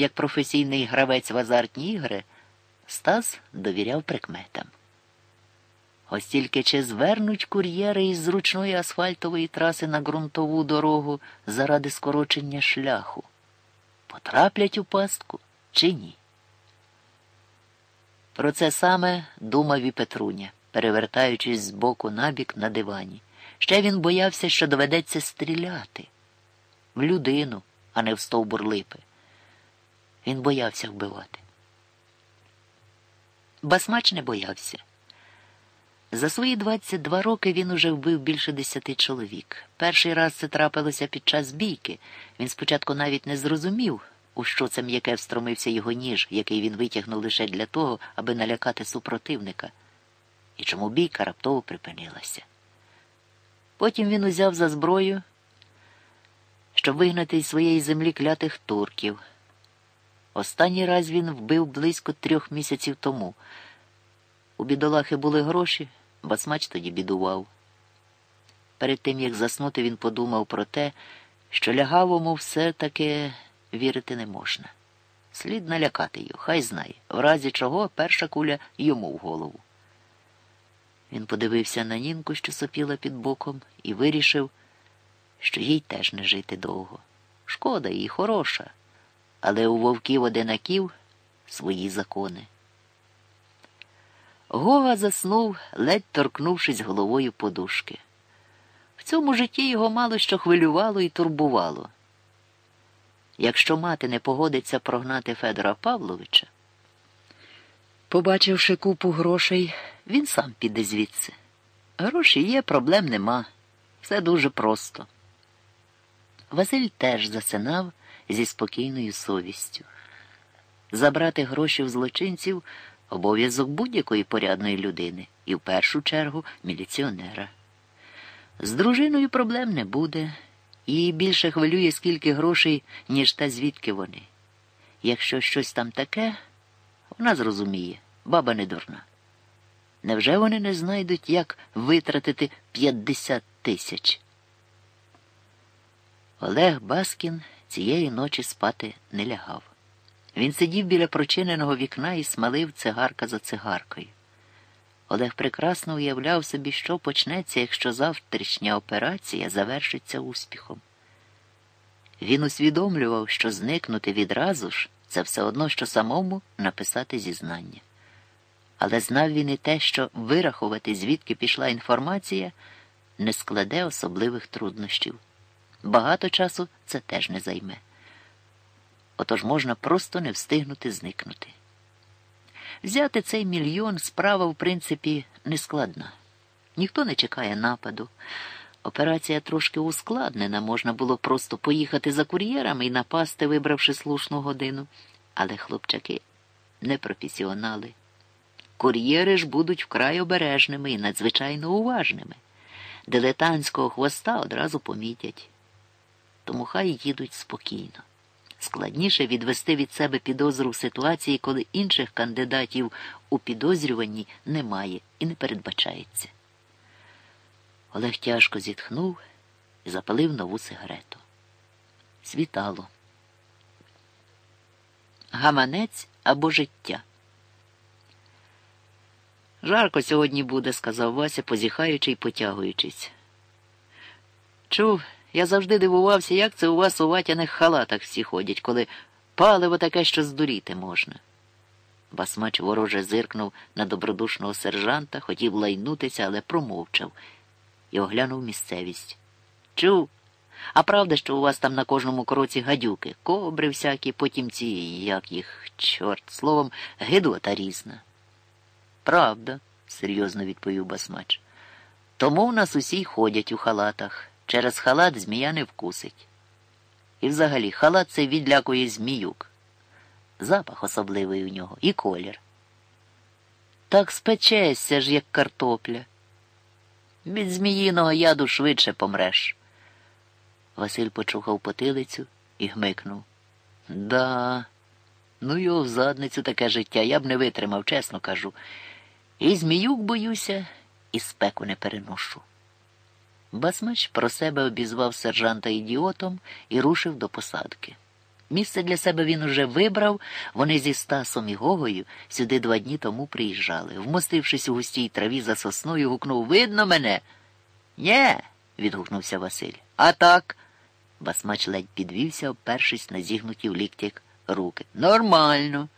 як професійний гравець в азартні ігри, Стас довіряв прикметам. Ось тільки чи звернуть кур'єри із зручної асфальтової траси на ґрунтову дорогу заради скорочення шляху? Потраплять у пастку чи ні? Про це саме думав і Петруня, перевертаючись з боку на бік на дивані. Ще він боявся, що доведеться стріляти в людину, а не в стовбур липи. Він боявся вбивати. Басмач не боявся. За свої 22 роки він уже вбив більше десяти чоловік. Перший раз це трапилося під час бійки. Він спочатку навіть не зрозумів, у що це м'яке встромився його ніж, який він витягнув лише для того, аби налякати супротивника, і чому бійка раптово припинилася. Потім він узяв за зброю, щоб вигнати із своєї землі клятих турків. Останній раз він вбив близько трьох місяців тому. У бідолахи були гроші, басмач тоді бідував. Перед тим, як заснути, він подумав про те, що лягавому все таки вірити не можна. Слід налякати його, хай знає, в разі чого перша куля йому в голову. Він подивився на нінку, що сопіла під боком, і вирішив, що їй теж не жити довго. Шкода їй хороша, але у вовків одинаків свої закони. Гога заснув, ледь торкнувшись головою подушки. В цьому житті його мало що хвилювало і турбувало. Якщо мати не погодиться прогнати Федора Павловича, побачивши купу грошей, він сам піде звідси. Гроші є, проблем нема. Все дуже просто. Василь теж засинав зі спокійною совістю. Забрати гроші в злочинців обов'язок будь-якої порядної людини і в першу чергу міліціонера. З дружиною проблем не буде, її більше хвилює, скільки грошей, ніж та звідки вони. Якщо щось там таке, вона зрозуміє, баба не дурна. Невже вони не знайдуть, як витратити 50 тисяч? Олег Баскін цієї ночі спати не лягав. Він сидів біля прочиненого вікна і смалив цигарка за цигаркою. Олег прекрасно уявляв собі, що почнеться, якщо завтрашня операція завершиться успіхом. Він усвідомлював, що зникнути відразу ж це все одно, що самому написати зізнання. Але знав він і те, що вирахувати, звідки пішла інформація, не складе особливих труднощів. Багато часу це теж не займе. Отож можна просто не встигнути зникнути. Взяти цей мільйон справа, в принципі, не складна. Ніхто не чекає нападу. Операція трошки ускладнена, можна було просто поїхати за кур'єрами і напасти, вибравши слушну годину. Але хлопчаки не професіонали. Кур'єри ж будуть вкрай обережними і надзвичайно уважними. Дилетантського хвоста одразу помітять. Тому хай їдуть спокійно. Складніше відвести від себе підозру в ситуації, коли інших кандидатів у підозрюванні немає і не передбачається. Олег тяжко зітхнув і запалив нову сигарету. Світало. Гаманець або життя. Жарко сьогодні буде, сказав Вася, позіхаючи й потягуючись. Чув, я завжди дивувався, як це у вас у ватяних халатах всі ходять, коли паливо таке, що здуріти можна. Басмач вороже зиркнув на добродушного сержанта, хотів лайнутися, але промовчав і оглянув місцевість. Чув, а правда, що у вас там на кожному кроці гадюки, кобри всякі, потім ці, як їх, чорт, словом, гидота різна. Правда, серйозно відповів басмач. Тому в нас усі ходять у халатах. Через халат змія не вкусить. І взагалі халат це відлякує зміюк. Запах особливий у нього і колір. Так спечешся ж, як картопля. Від зміїного яду швидше помреш. Василь почухав потилицю і гмикнув. Да, ну його в задницю таке життя я б не витримав, чесно кажу. І зміюк боюся, і спеку не переношу. Басмач про себе обізвав сержанта ідіотом і рушив до посадки. Місце для себе він уже вибрав. Вони зі Стасом і Гогою сюди два дні тому приїжджали. Вмостившись у густій траві за сосною, гукнув Видно мене? Нє, відгукнувся Василь. А так. Басмач ледь підвівся, опершись на зігнуті в ліктях руки. Нормально.